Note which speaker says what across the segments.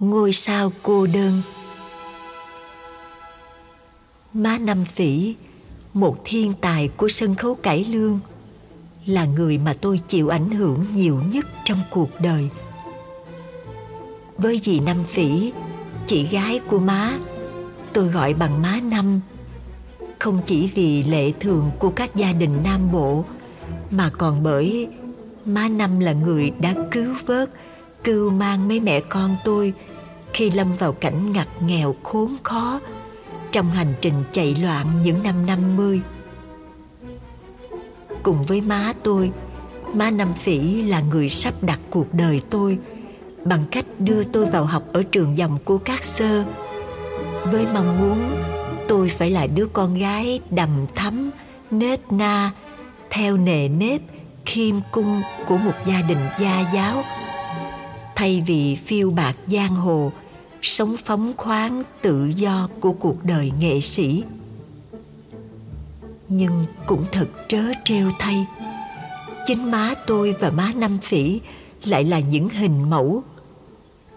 Speaker 1: ngôi sao cô đơn. Má năm phỉ, một thiên tài của sân khấu cải lương, là người mà tôi chịu ảnh hưởng nhiều nhất trong cuộc đời. Với dì năm phỉ, chị gái của má, tôi gọi bằng má năm, không chỉ vì lệ thường của các gia đình nam bộ, mà còn bởi má năm là người đã cứu vớt cưu mang mấy mẹ con tôi khi lâm vào cảnh ngặt nghèo khốn khó trong hành trình chạy loạn những năm 50. Cùng với má tôi, má Nam Phỉ là người sắp đặt cuộc đời tôi bằng cách đưa tôi vào học ở trường dòng của các sơ với mong muốn tôi phải là đứa con gái đầm thắm, nết na, theo nề nếp, khiêm cung của một gia đình gia giáo thay vì phiêu bạc giang hồ, sống phóng khoáng tự do của cuộc đời nghệ sĩ. Nhưng cũng thật trớ trêu thay, chính má tôi và má năm phỉ lại là những hình mẫu.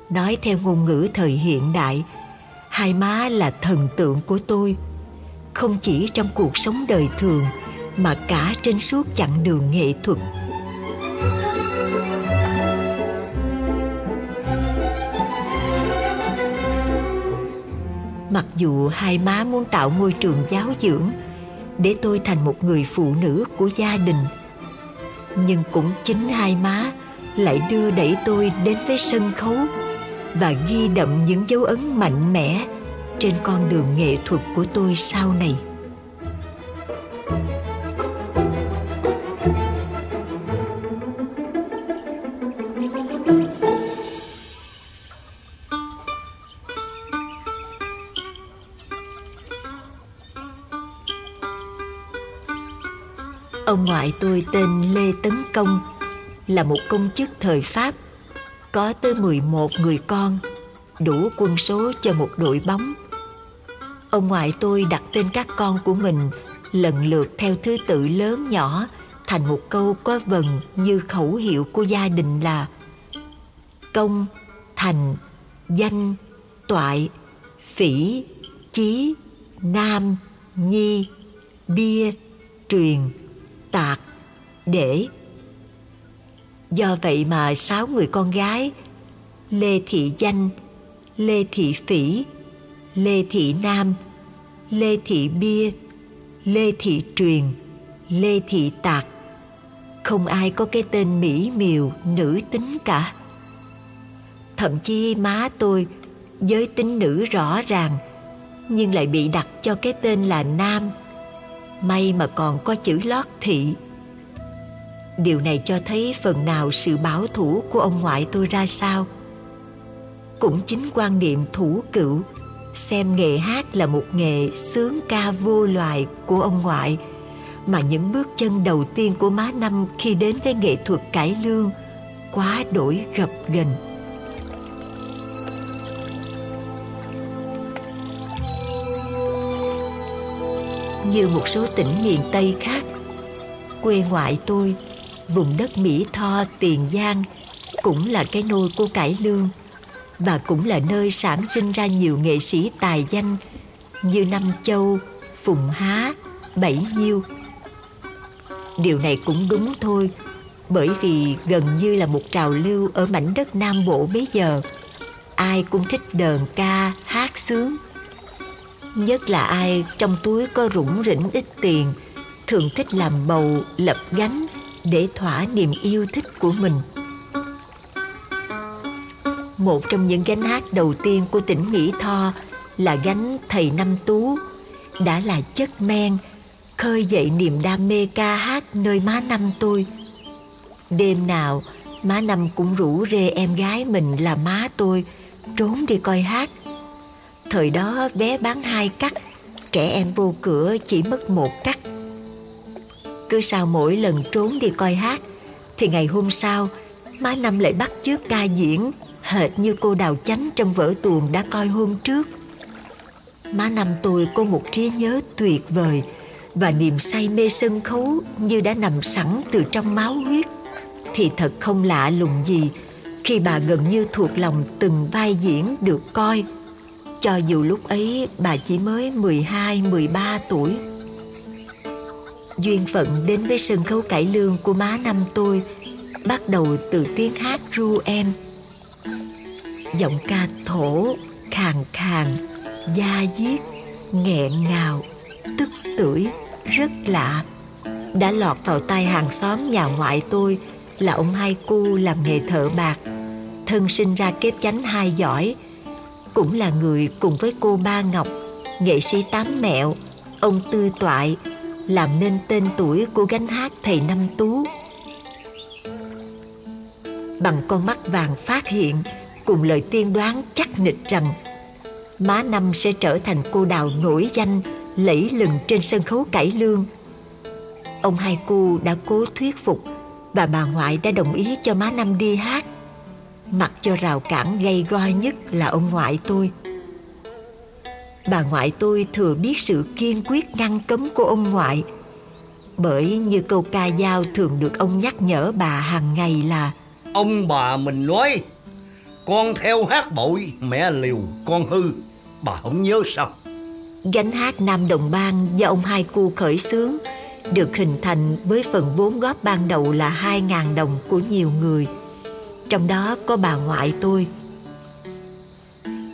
Speaker 1: Nói theo ngôn ngữ thời hiện đại, hai má là thần tượng của tôi, không chỉ trong cuộc sống đời thường mà cả trên suốt chặng đường nghệ thuật. Mặc dù hai má muốn tạo môi trường giáo dưỡng để tôi thành một người phụ nữ của gia đình, nhưng cũng chính hai má lại đưa đẩy tôi đến với sân khấu và ghi đậm những dấu ấn mạnh mẽ trên con đường nghệ thuật của tôi sau này. Ngoại tôi tên Lê Tấn Công Là một công chức thời Pháp Có tới 11 người con Đủ quân số cho một đội bóng. Ông ngoại tôi đặt tên các con của mình Lần lượt theo thứ tự lớn nhỏ Thành một câu có vần như khẩu hiệu của gia đình là Công, thành, danh, toại, phỉ, chí, nam, nhi, bia, truyền tạc, để. Do vậy mà sáu người con gái Lê Thị Danh, Lê Thị Phỉ, Lê Thị Nam, Lê Thị Bia, Lê Thị Truyền, Lê Thị Tạc Không ai có cái tên mỹ miều nữ tính cả Thậm chí má tôi giới tính nữ rõ ràng nhưng lại bị đặt cho cái tên là nam may mà còn có chữ lót thị. Điều này cho thấy phần nào sự bảo thủ của ông ngoại tôi ra sao? Cũng chính quan niệm thủ cựu, xem nghề hát là một nghề sướng ca vô loài của ông ngoại, mà những bước chân đầu tiên của má năm khi đến với nghệ thuật cải lương quá đổi gập ghềnh. Như một số tỉnh miền Tây khác. Quê ngoại tôi, vùng đất Mỹ Tho, Tiền Giang, cũng là cái nôi của cải lương và cũng là nơi sản sinh ra nhiều nghệ sĩ tài danh như Năm Châu, Phùng Há, Bảy Nhiêu. Điều này cũng đúng thôi, bởi vì gần như là một trào lưu ở mảnh đất Nam Bộ bây giờ. Ai cũng thích đờn ca, hát sướng – Nhất là ai trong túi có rủng rỉnh ít tiền Thường thích làm bầu, lập gánh Để thỏa niềm yêu thích của mình. Một trong những gánh hát đầu tiên của tỉnh Mỹ Tho Là gánh Thầy Năm Tú Đã là chất men Khơi dậy niềm đam mê ca hát nơi má năm tôi. Đêm nào má năm cũng rủ rê em gái mình là má tôi Trốn đi coi hát. Thời đó vé bán hai cắt, Trẻ em vô cửa chỉ mất một cắt. Cứ sau mỗi lần trốn đi coi hát, Thì ngày hôm sau, Má Năm lại bắt chước ca diễn, Hệt như cô Đào Chánh trong vở tuồng đã coi hôm trước. Má Năm tôi có một trí nhớ tuyệt vời Và niềm say mê sân khấu như đã nằm sẵn từ trong máu huyết. Thì thật không lạ lùng gì khi bà gần như thuộc lòng từng vai diễn được coi cho dù lúc ấy bà chỉ mới 12, 13 tuổi. Duyên phận đến với sân khấu cải lương của má năm tôi bắt đầu từ tiếng hát ru em. Giọng ca thổ, khàn khàn, da diết, nghẹn ngào, tức tưởi, rất lạ. Đã lọt vào tai hàng xóm nhà ngoại tôi là ông hai cu làm nghề thợ bạc. Thân sinh ra kép chánh hai giỏi, cũng là người cùng với cô Ba Ngọc, nghệ sĩ tám mẹo, ông Tư Toại, làm nên tên tuổi của gánh hát thầy Năm Tú. Bằng con mắt vàng phát hiện, cùng lời tiên đoán chắc nịch rằng má Năm sẽ trở thành cô đào nổi danh, lẫy lừng trên sân khấu cải lương. Ông hai cô đã cố thuyết phục và bà ngoại đã đồng ý cho má Năm đi hát mặc cho rào cản gây go nhất là ông ngoại tôi. Bà ngoại tôi thừa biết sự kiên quyết ngăn cấm của ông ngoại bởi như câu ca dao thường được ông nhắc nhở bà hàng ngày là
Speaker 2: ông bà mình nói con theo hát bội mẹ liều con hư. Bà không nhớ sao?
Speaker 1: Gánh hát nam đồng bang do ông hai cu khởi xướng được hình thành với phần vốn góp ban đầu là hai ngàn đồng của nhiều người – trong đó có bà ngoại tôi.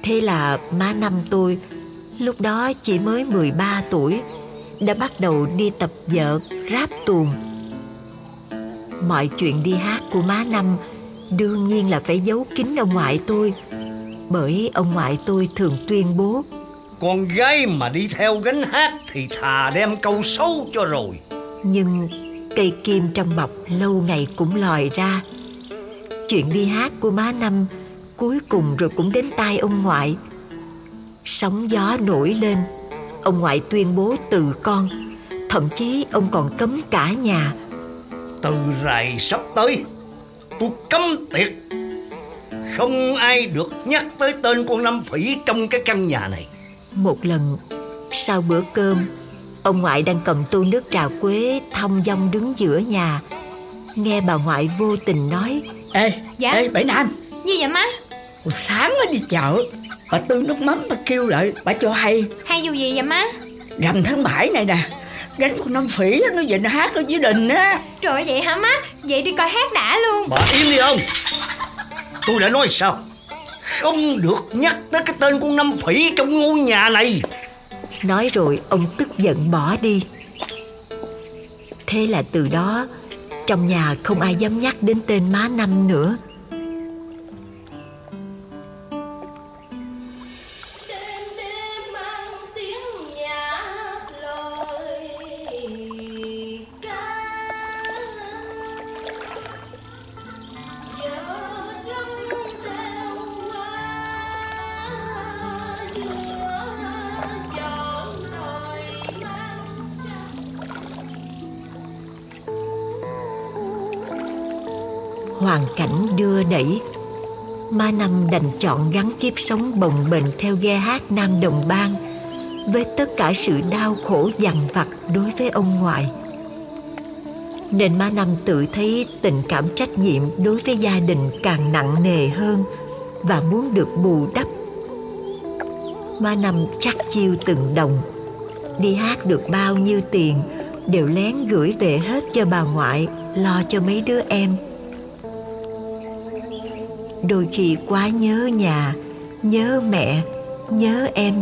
Speaker 1: Thế là má năm tôi lúc đó chỉ mới 13 tuổi đã bắt đầu đi tập vợ ráp tuồng. Mọi chuyện đi hát của má năm đương nhiên là phải giấu kín ông ngoại tôi bởi ông ngoại tôi thường tuyên bố
Speaker 2: con gái mà đi theo gánh hát thì thà đem câu xấu cho rồi.
Speaker 1: Nhưng cây kim trong bọc lâu ngày cũng lòi ra Chuyện đi hát của má Năm Cuối cùng rồi cũng đến tai ông ngoại. Sóng gió nổi lên Ông ngoại tuyên bố từ con Thậm chí ông còn cấm cả nhà.
Speaker 2: Từ rày sắp tới Tôi cấm tiệt Không ai được nhắc tới tên con Năm Phỉ trong cái căn nhà này.
Speaker 1: Một lần sau bữa cơm Ông ngoại đang cầm tô nước trà quế Thông dong đứng giữa nhà. Nghe bà ngoại vô tình nói
Speaker 3: Ê, dạ? ê Bảy Nam
Speaker 4: Gì vậy má.
Speaker 3: Hồi sáng mới đi chợ. Bà tư nước mắm bà kêu lại Bà cho hay.
Speaker 4: Hay dù gì vậy má?
Speaker 3: Rằm tháng 7 này nè Gánh con năm phỉ nó về nó hát ở dưới đình á.
Speaker 4: Trời vậy hả má? Vậy đi coi hát đã luôn.
Speaker 2: Bà im đi ông. Tôi đã nói sao? Không được nhắc tới cái tên con năm phỉ trong ngôi nhà này.
Speaker 1: Nói rồi ông tức giận bỏ đi. Thế là từ đó trong nhà không ai dám nhắc đến tên má năm nữa. Hoàn cảnh đưa đẩy Ma Năm đành chọn gắn kiếp sống bồng bềnh theo ghe hát Nam Đồng Bang với tất cả sự đau khổ dằn vặt đối với ông ngoại. Nên Ma Năm tự thấy tình cảm trách nhiệm đối với gia đình càng nặng nề hơn và muốn được bù đắp. Ma Năm chắc chiêu từng đồng, đi hát được bao nhiêu tiền đều lén gửi về hết cho bà ngoại lo cho mấy đứa em đôi khi quá nhớ nhà, nhớ mẹ, nhớ em,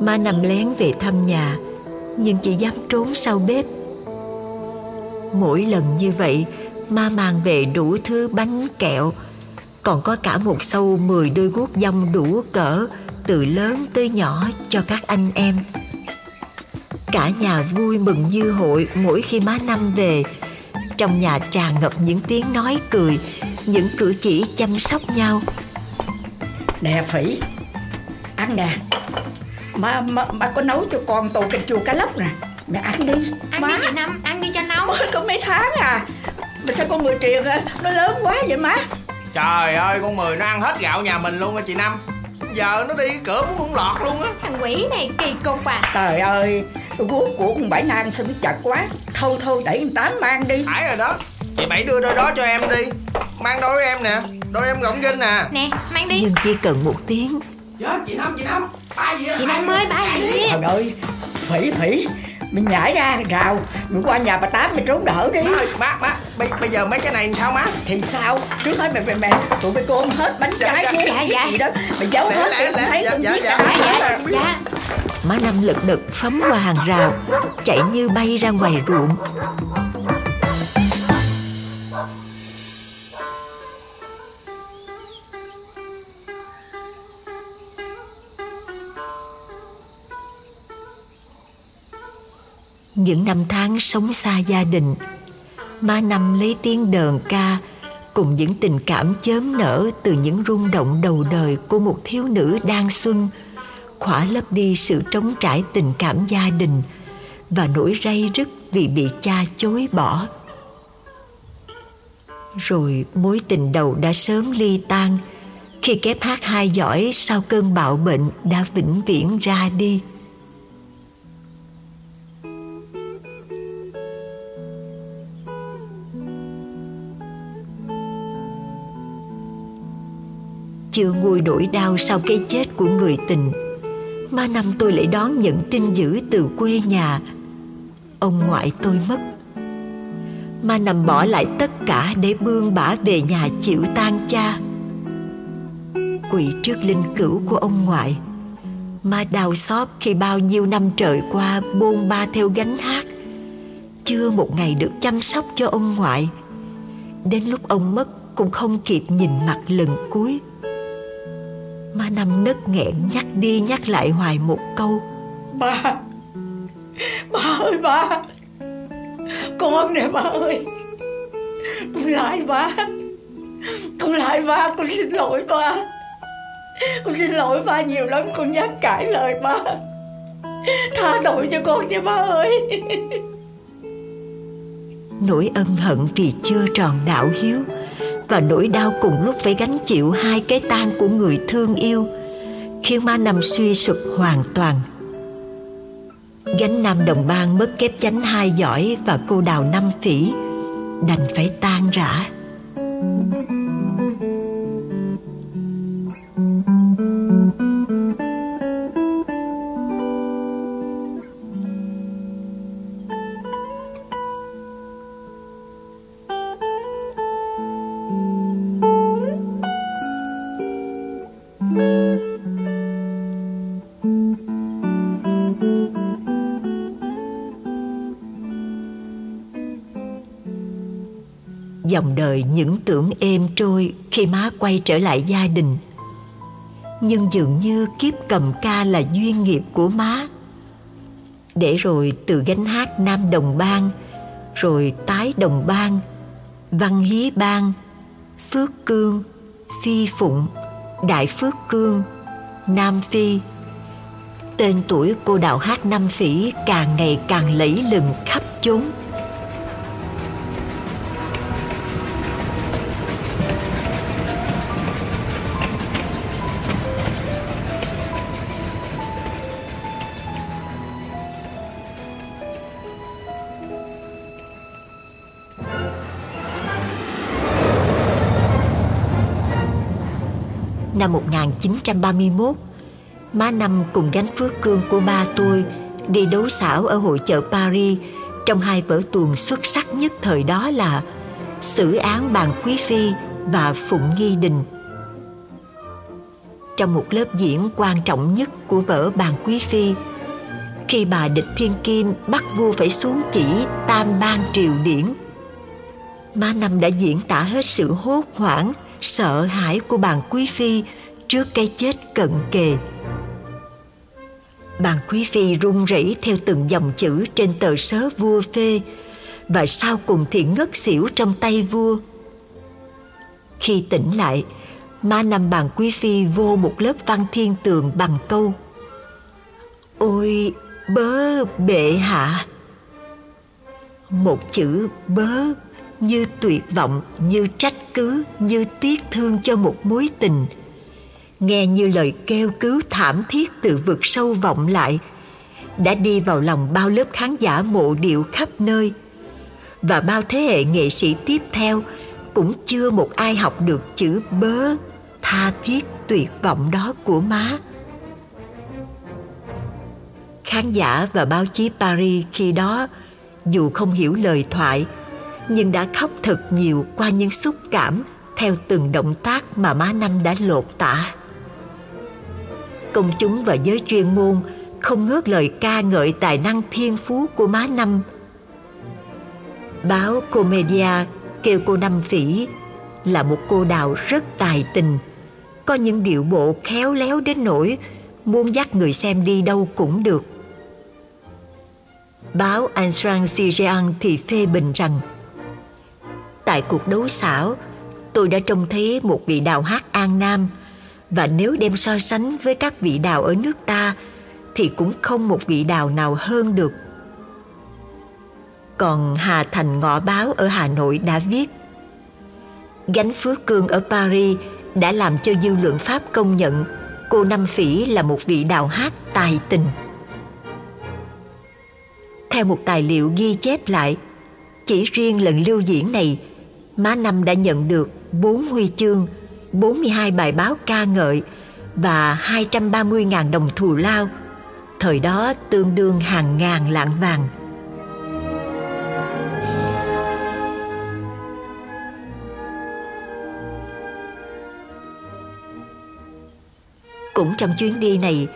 Speaker 1: mà nằm lén về thăm nhà, nhưng chỉ dám trốn sau bếp. Mỗi lần như vậy, ma mang về đủ thứ bánh kẹo, còn có cả một sâu mười đôi guốc dông đủ cỡ, từ lớn tới nhỏ cho các anh em. Cả nhà vui mừng như hội mỗi khi má năm về. Trong nhà tràn ngập những tiếng nói cười những cử chỉ chăm sóc nhau.
Speaker 3: Nè phỉ ăn nè. Má, má, má có nấu cho con tô canh chua cá lóc nè. Mẹ ăn đi.
Speaker 4: Ăn
Speaker 3: má.
Speaker 4: đi chị năm ăn đi cho nấu
Speaker 3: mới có mấy tháng à? Mà sao con mười triền à nó lớn quá vậy má.
Speaker 5: Trời ơi con mười nó ăn hết gạo nhà mình luôn á chị năm. Giờ nó đi cửa muốn không lọt luôn á.
Speaker 4: Thằng quỷ này kỳ cục à.
Speaker 3: Trời ơi guốc của con bảy nam sao biết chặt quá. Thôi thôi đẩy con tám mang đi.
Speaker 5: Phải rồi đó. Chị bảy đưa đôi đó cho em đi Mang đôi em nè. Đôi em gọng ginh nè
Speaker 4: Nè mang đi.
Speaker 1: Nhưng chỉ cần một tiếng.
Speaker 5: Dạ chị Năm chị Năm. Ba gì
Speaker 4: Chị Năm ơi ba gì
Speaker 3: Trời ơi Phỉ phỉ. Mình nhảy ra rào. Mình qua nhà bà Tám mình trốn đỡ đi.
Speaker 5: Má ơi, má, má bây, bây giờ mấy cái này làm sao má?
Speaker 3: Thì sao? Trước hết mày mày mày Tụi mày cô hết bánh
Speaker 5: Dạ,
Speaker 3: trái
Speaker 5: dạ,
Speaker 3: với
Speaker 4: dạ, dạ.
Speaker 3: gì đó. Mày giấu hết Tụi
Speaker 5: lẹ,
Speaker 3: thấy
Speaker 5: dạ, dạ,
Speaker 3: biết
Speaker 5: dạ.
Speaker 4: Dạ
Speaker 3: đã
Speaker 4: dạ. dạ.
Speaker 1: Má Năm lật đật phóng qua hàng rào Chạy như bay ra ngoài ruộng Những năm tháng sống xa gia đình Má Năm lấy tiếng đờn ca Cùng những tình cảm chớm nở Từ những rung động đầu đời Của một thiếu nữ đang xuân, khỏa lấp đi sự trống trải tình cảm gia đình và nỗi ray rứt vì bị cha chối bỏ. Rồi mối tình đầu đã sớm ly tan khi kép hát hai giỏi sau cơn bạo bệnh đã vĩnh viễn ra đi. Chưa nguôi nỗi đau sau cái chết của người tình. Ba năm tôi lại đón nhận tin dữ từ quê nhà. Ông ngoại tôi mất. Ma nằm bỏ lại tất cả để bươn bả về nhà chịu tan cha. Quỳ trước linh cữu của ông ngoại. Ma đau xót khi bao nhiêu năm trời qua bôn ba theo gánh hát. Chưa một ngày được chăm sóc cho ông ngoại. Đến lúc ông mất cũng không kịp nhìn mặt lần cuối. Má Năm nấc nghẹn nhắc đi nhắc lại hoài một câu.
Speaker 3: Ba Ba ơi ba. Con nè ba ơi. Con lại ba. Con lại ba. Con xin lỗi ba. Con xin lỗi ba nhiều lắm. Con nhắc cãi lời ba. Tha tội cho con nha ba ơi.
Speaker 1: Nỗi ân hận vì chưa tròn đạo hiếu và nỗi đau cùng lúc phải gánh chịu hai cái tang của người thương yêu, Khiến má Năm suy sụp hoàn toàn. Gánh Nam Đồng Bang mất kép chánh hai giỏi Và cô đào năm phỉ, Đành phải tan rã. Dòng đời những tưởng êm trôi khi má quay trở lại gia đình. Nhưng dường như kiếp cầm ca là duyên nghiệp của má. Để rồi từ gánh hát nam đồng bang, rồi tái đồng bang, văn hí bang, phước cương, phi phụng, đại phước cương, nam phi. Tên tuổi cô đào hát Nam phỉ càng ngày càng lẫy lừng khắp chốn. Năm 1931, má Năm cùng gánh phước cương của ba tôi đi đấu xảo ở hội chợ Paris trong hai vở tuồng xuất sắc nhất thời đó là Xử án bàn Quý Phi và Phụng Nghi Đình. Trong một lớp diễn quan trọng nhất của vở bàn Quý Phi, khi bà địch thiên kim bắt vua phải xuống chỉ tam ban triều điển, má Năm đã diễn tả hết sự hốt hoảng sợ hãi của bàn quý phi trước cái chết cận kề. Bàn quý phi run rẩy theo từng dòng chữ trên tờ sớ vua phê và sau cùng thì ngất xỉu trong tay vua. Khi tỉnh lại ma nằm bàn quý phi vô một lớp văn thiên tường bằng câu, ôi, bớ bệ hạ. Một chữ bớ như tuyệt vọng, như trách cứ, như tiếc thương cho một mối tình. Nghe như lời kêu cứu thảm thiết từ vực sâu vọng lại, đã đi vào lòng bao lớp khán giả mộ điệu khắp nơi. Và bao thế hệ nghệ sĩ tiếp theo cũng chưa một ai học được chữ bớ, tha thiết, tuyệt vọng đó của má. Khán giả và báo chí paris khi đó dù không hiểu lời thoại nhưng đã khóc thật nhiều qua những xúc cảm theo từng động tác mà má năm đã lột tả. Công chúng và giới chuyên môn không ngớt lời ca ngợi tài năng thiên phú của má năm. Báo comedia kêu cô năm phỉ là một cô đào rất tài tình, có những điệu bộ khéo léo đến nỗi muốn dắt người xem đi đâu cũng được. Báo Intransigeant thì phê bình rằng tại cuộc đấu xảo tôi đã trông thấy một vị đào hát An Nam và nếu đem so sánh với các vị đào ở nước ta thì cũng không một vị đào nào hơn được. Còn Hà Thành Ngọ Báo ở Hà Nội đã viết Gánh Phước Cương ở Paris đã làm cho dư luận Pháp công nhận cô Năm Phỉ là một vị đào hát tài tình. Theo một tài liệu ghi chép lại, chỉ riêng lần lưu diễn này, Má Năm đã nhận được 4 huy chương, 42 bài báo ca ngợi và 230.000 đồng thù lao, thời đó tương đương hàng ngàn lạng vàng. Cũng trong chuyến đi này,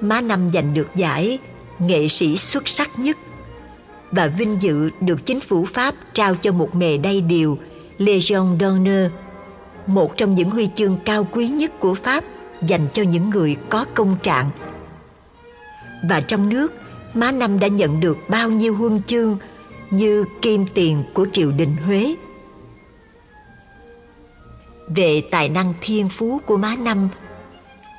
Speaker 1: Má Năm giành được giải nghệ sĩ xuất sắc nhất và vinh dự được chính phủ Pháp trao cho một mề đay điều Légion d'honneur, một trong những huy chương cao quý nhất của Pháp dành cho những người có công trạng. Và trong nước, Má Năm đã nhận được bao nhiêu huân chương như kim tiền của triều đình Huế. Về tài năng thiên phú của Má Năm,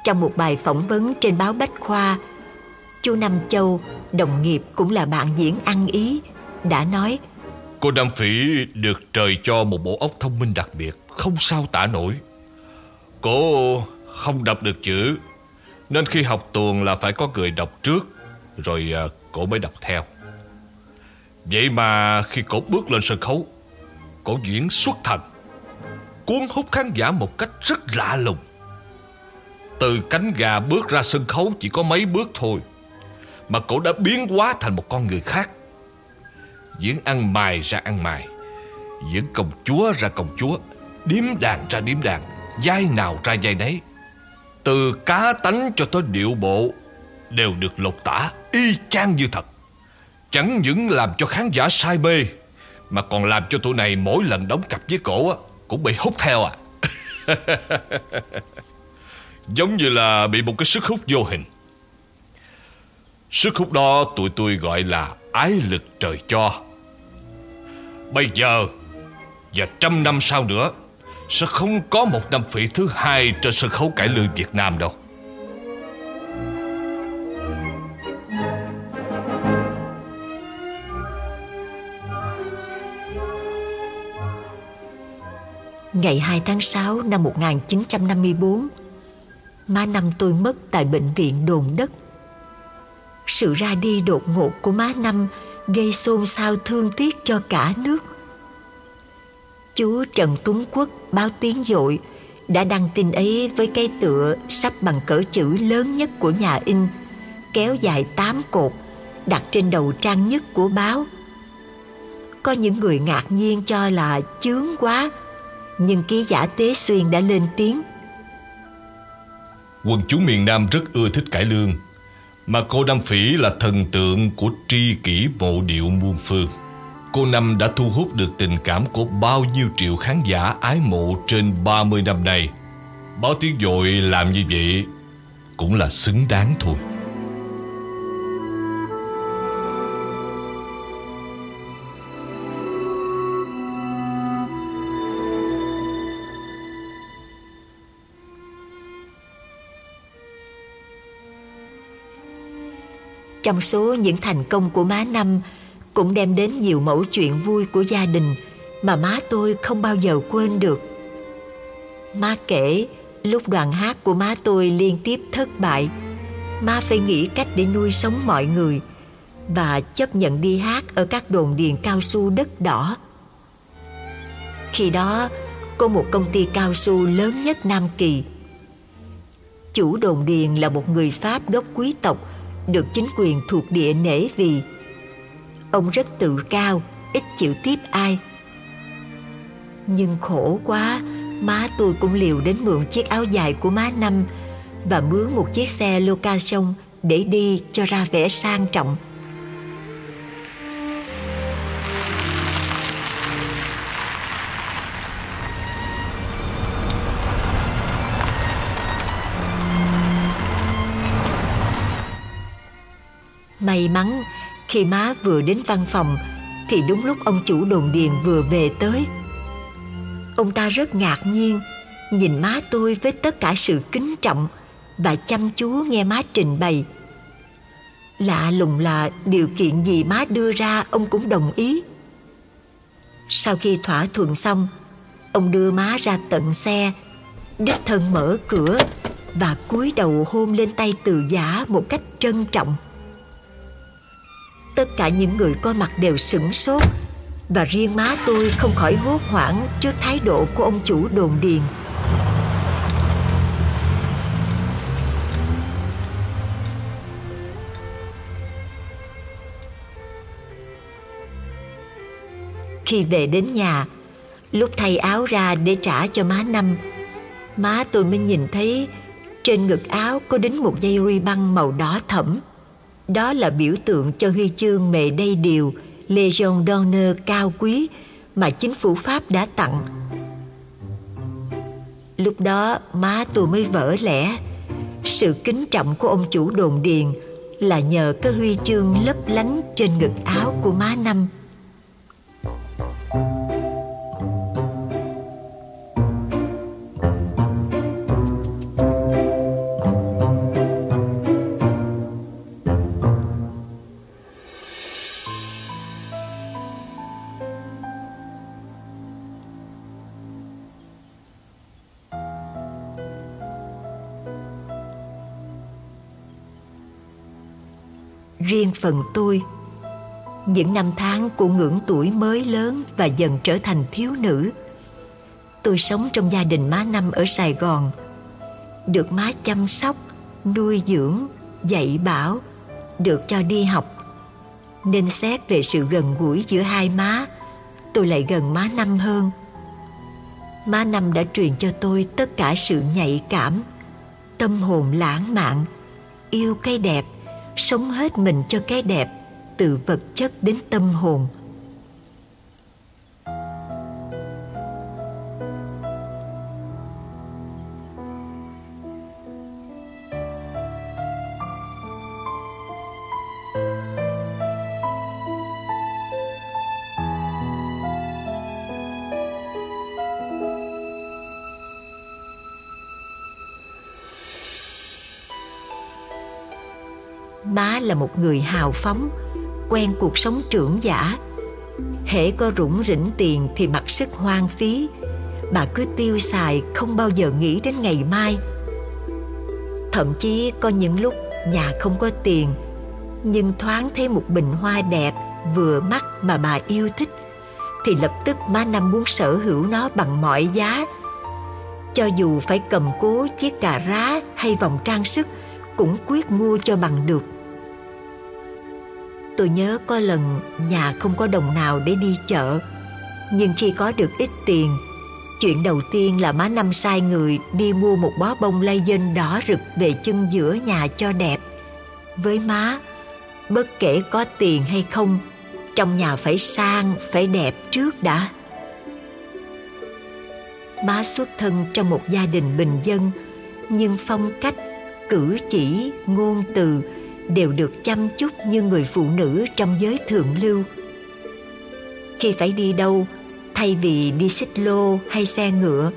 Speaker 1: trong một bài phỏng vấn trên báo Bách Khoa, chú Năm Châu, đồng nghiệp cũng là bạn diễn ăn ý, đã nói
Speaker 6: Cô Nam Phỉ được trời cho một bộ óc thông minh đặc biệt, không sao tả nổi. Cô không đọc được chữ, nên khi học tuồng là phải có người đọc trước, rồi à, cô mới đọc theo. Vậy mà khi cô bước lên sân khấu, cô diễn xuất thần, cuốn hút khán giả một cách rất lạ lùng. Từ cánh gà bước ra sân khấu chỉ có mấy bước thôi, mà cô đã biến hóa thành một con người khác Diễn ăn mài ra ăn mài. Diễn công chúa ra công chúa. Điếm đàn ra điếm đàn. Giai nào ra giai nấy. Từ cá tánh cho tới điệu bộ Đều được lột tả Y chang như thật. Chẳng những làm cho khán giả say mê, Mà còn làm cho tụi này mỗi lần đóng cặp với cổ Cũng bị hút theo à. Giống như là bị một cái sức hút vô hình. Sức hút đó tụi tôi gọi là ái lực trời cho. Bây giờ Và trăm năm sau nữa, Sẽ không có một năm phỉ thứ hai Trên sân khấu cải lương Việt Nam đâu.
Speaker 1: Ngày 2 tháng 6 năm 1954 Má năm tôi mất tại bệnh viện đồn đất. Sự ra đi đột ngột của má năm gây xôn xao thương tiếc cho cả nước. Chú Trần Tuấn Quốc báo tiếng dội đã đăng tin ấy với cây tựa sắp bằng cỡ chữ lớn nhất của nhà in, kéo dài tám cột, đặt trên đầu trang nhất của báo. Có những người ngạc nhiên cho là chướng quá, nhưng ký giả Tế Xuyên đã lên tiếng.
Speaker 6: Quần chúng miền Nam rất ưa thích cải lương mà cô Nam Phỉ là thần tượng của tri kỷ bộ điệu muôn phương. Cô Năm đã thu hút được tình cảm của bao nhiêu triệu khán giả ái mộ trên 30 năm nay. Báo tiếng dội làm như vậy cũng là xứng đáng thôi.
Speaker 1: Trong số những thành công của má Năm cũng đem đến nhiều mẫu chuyện vui của gia đình mà má tôi không bao giờ quên được. Má kể lúc đoàn hát của má tôi liên tiếp thất bại, má phải nghĩ cách để nuôi sống mọi người và chấp nhận đi hát ở các đồn điền cao su đất đỏ. Khi đó, có một công ty cao su lớn nhất Nam Kỳ. Chủ đồn điền là một người Pháp gốc quý tộc, được chính quyền thuộc địa nể vì. Ông rất tự cao, ít chịu tiếp ai. Nhưng khổ quá, má tôi cũng liều đến mượn chiếc áo dài của má Năm và mướn một chiếc xe location để đi cho ra vẻ sang trọng. May mắn khi má vừa đến văn phòng thì đúng lúc ông chủ đồn điền vừa về tới. Ông ta rất ngạc nhiên nhìn má tôi với tất cả sự kính trọng và chăm chú nghe má trình bày. Lạ lùng là điều kiện gì má đưa ra ông cũng đồng ý. Sau khi thỏa thuận xong, ông đưa má ra tận xe, đích thân mở cửa và cúi đầu hôn lên tay từ giả một cách trân trọng. Tất cả những người có mặt đều sửng sốt và riêng má tôi không khỏi hốt hoảng trước thái độ của ông chủ đồn điền. Khi về đến nhà, lúc thay áo ra để trả cho má Năm, má tôi mới nhìn thấy trên ngực áo có đính một dây ri băng màu đỏ thẫm. Đó là biểu tượng cho huy chương mẹ đây điều Legion d'honneur cao quý mà chính phủ Pháp đã tặng. Lúc đó, má tôi mới vỡ lẽ sự kính trọng của ông chủ đồn điền là nhờ cái huy chương lấp lánh trên ngực áo của má Năm. Riêng phần tôi. Những năm tháng của ngưỡng tuổi mới lớn và dần trở thành thiếu nữ, tôi sống trong gia đình má năm ở sài gòn, được má chăm sóc, nuôi dưỡng, dạy bảo, được cho đi học. Nên xét về sự gần gũi giữa hai má, tôi lại gần má năm hơn. Má năm đã truyền cho tôi tất cả sự nhạy cảm, tâm hồn lãng mạn, yêu cái đẹp sống hết mình cho cái đẹp từ vật chất đến tâm hồn. Là một người hào phóng, quen cuộc sống trưởng giả. Hễ có rủng rỉnh tiền thì mặc sức hoang phí. Bà cứ tiêu xài không bao giờ nghĩ đến ngày mai. Thậm chí có những lúc nhà không có tiền, nhưng thoáng thấy một bình hoa đẹp vừa mắt mà bà yêu thích, thì lập tức má năm muốn sở hữu nó bằng mọi giá. Cho dù phải cầm cố chiếc cà rá hay vòng trang sức, cũng quyết mua cho bằng được tôi nhớ có lần nhà không có đồng nào để đi chợ. Nhưng khi có được ít tiền, chuyện đầu tiên là má năm sai người đi mua một bó bông lay dên đỏ rực về chân giữa nhà cho đẹp. Với má, bất kể có tiền hay không, trong nhà phải sang, phải đẹp trước đã. Má xuất thân trong một gia đình bình dân, nhưng phong cách, cử chỉ, ngôn từ đều được chăm chút như người phụ nữ trong giới thượng lưu. Khi phải đi đâu, thay vì đi xích lô hay xe ngựa,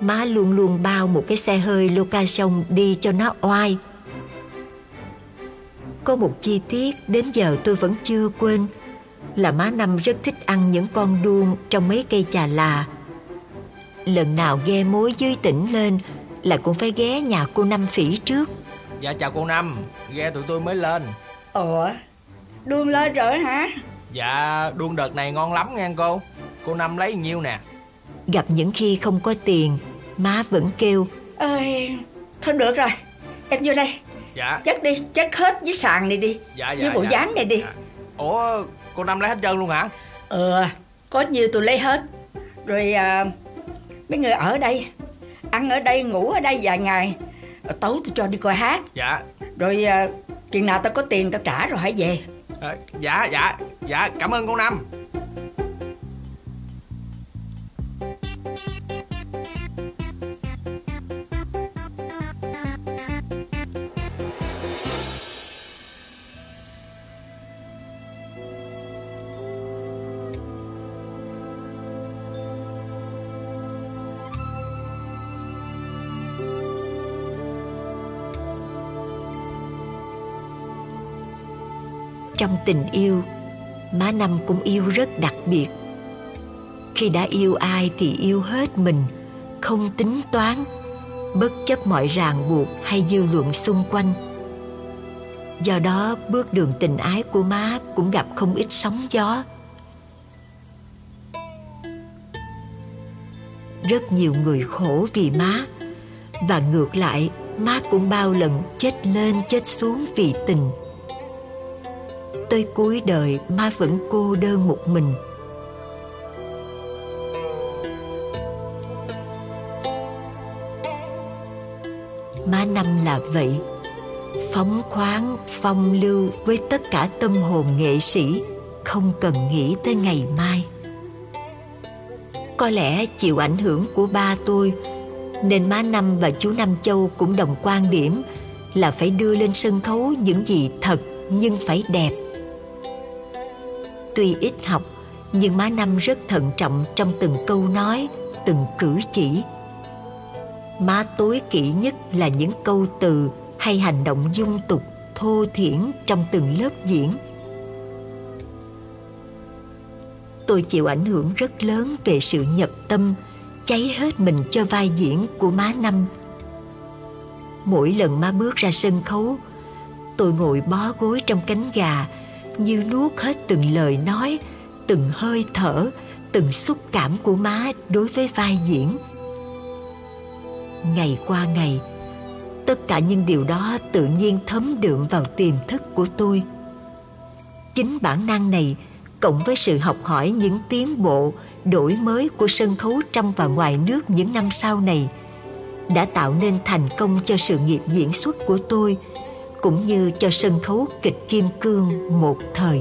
Speaker 1: má luôn luôn bao một cái xe hơi location đi cho nó oai. Có một chi tiết đến giờ tôi vẫn chưa quên là má năm rất thích ăn những con đuông trong mấy cây trà là. Lần nào ghe mối dưới tỉnh lên là cũng phải ghé nhà cô năm phỉ trước.
Speaker 5: Dạ chào cô Năm. Ghe tụi tôi mới lên.
Speaker 3: Ủa? Đương lên rồi hả?
Speaker 5: Dạ đuông đợt này ngon lắm nha cô. Cô Năm lấy nhiêu nè?
Speaker 1: Gặp những khi không có tiền Má vẫn kêu
Speaker 3: ơi thôi được rồi. Em vô đây.
Speaker 5: Dạ.
Speaker 3: Chất đi chất hết với sàn này đi.
Speaker 5: Dạ dạ
Speaker 3: với bộ
Speaker 5: dạ.
Speaker 3: dáng này đi.
Speaker 5: Dạ. Ủa cô Năm lấy hết trơn luôn hả?
Speaker 3: Ờ có nhiêu tôi lấy hết. Rồi à, mấy người ở đây ăn ở đây ngủ ở đây vài ngày tối tôi cho đi coi hát.
Speaker 5: Dạ.
Speaker 3: Rồi à, chừng nào tao có tiền tao trả rồi hãy về.
Speaker 5: Ờ, Dạ dạ dạ cảm ơn cô Năm
Speaker 1: tình yêu, Má Năm cũng yêu rất đặc biệt. Khi đã yêu ai thì yêu hết mình, Không tính toán, Bất chấp mọi ràng buộc hay dư luận xung quanh. Do đó, bước đường tình ái của má cũng gặp không ít sóng gió. Rất nhiều người khổ vì má, Và ngược lại, má cũng bao lần chết lên, chết xuống vì tình tới cuối đời ma vẫn cô đơn một mình. Má năm là vậy, phóng khoáng, phong lưu với tất cả tâm hồn nghệ sĩ không cần nghĩ tới ngày mai. Có lẽ chịu ảnh hưởng của ba tôi, nên má năm và chú năm châu cũng đồng quan điểm là phải đưa lên sân khấu những gì thật nhưng phải đẹp. Tuy ít học, nhưng má Năm rất thận trọng trong từng câu nói, từng cử chỉ. Má tối kỹ nhất là những câu từ hay hành động dung tục, thô thiển trong từng lớp diễn. Tôi chịu ảnh hưởng rất lớn về sự nhập tâm, cháy hết mình cho vai diễn của má Năm. Mỗi lần má bước ra sân khấu, tôi ngồi bó gối trong cánh gà, như nuốt hết từng lời nói, từng hơi thở, từng xúc cảm của má đối với vai diễn. Ngày qua ngày, tất cả những điều đó tự nhiên thấm đượm vào tiềm thức của tôi. Chính bản năng này, cộng với sự học hỏi những tiến bộ, đổi mới của sân khấu trong và ngoài nước những năm sau này, đã tạo nên thành công cho sự nghiệp diễn xuất của tôi cũng như cho sân khấu kịch kim cương một thời.